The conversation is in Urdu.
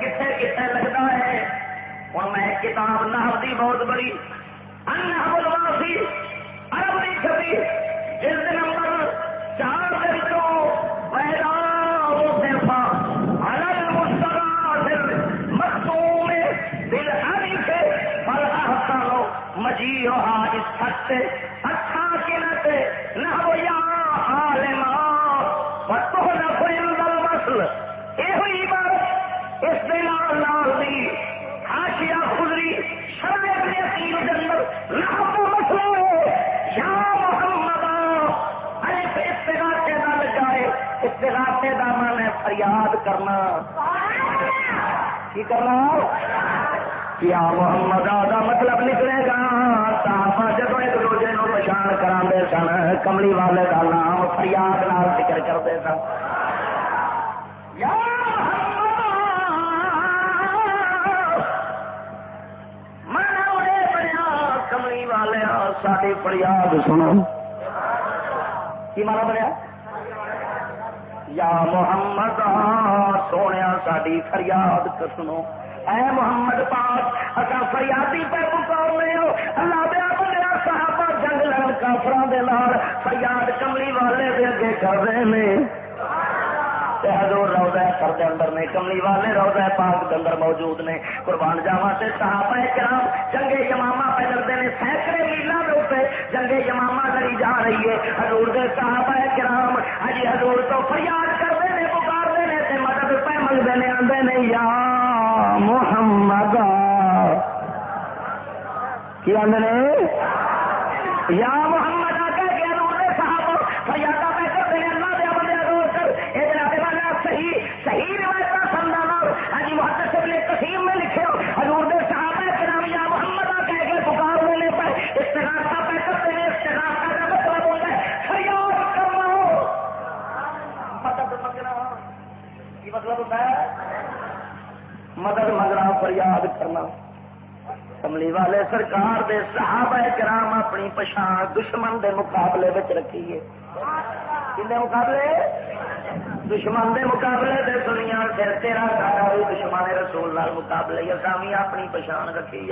کتنے کتنے لگتا ہے۔ ہوں میں کتاب نحو دی بہت بڑی۔ انحو الواسی، عرب دی چھپی۔ جلد نمبر چار دن پیدا صفا علل مختوم اس خط اچھا کنت نحو یا عالما۔ یہ ہوئی اس دے نال نال دی حاشیہ خضری شرع ابن یقین جنر نحو مسئلہ یا محمد الف استغاثے دا لگائے استغاثے دا من ہے فریاد کرنا۔ کی کرنا؟ کیا محمد دا مطلب نکلے گا۔ صحابہ جب ایک دوجے نو پچھان کرا سن، کملی والے کا نام فریاد نال ذکر کرتے سن۔ یا ساری فریاد سنو کی مانا بنیا یا محمد سونے ساری فریاد سنو اے محمد پاک اصا فریادی پہ پکارنے ہو اللہ دیا میرا صحابہ جنگ لڑ کافران دے نال فریاد کملی والے دے اگے کر رہے ہیں حضور روزہ سر دے اندر نے کملی والے روزہ پاک دے اندر موجود نے قربان جاوا سے صحابہ کرام جنگے یماما پہ لڑتے ہیں سینکڑے میلوں کے کری جا رہی ہے۔ حضور دے صحابہ کرام ہجی حضور تو فریاد کرتے ہیں، پکارتے ہیں، تے مدد پہ منگتے ہیں۔ آدھے نے یا محمد۔ کی آدھے یا محمد آ کے حضور دے صحابہ، فریاد مطلب ہوتا ہے مدد منگنا فریاد کرنا۔ کملی والے سرکار دے صحابہ کرام اپنی پچھان دشمن دے مقابلے بچ رکھیے کن مقابلے؟ دشمن دے مقابلے دے سنیا پھر تیرا سارا دشمن رسول لال مقابلے۔ اسامی اپنی پچھان رکھی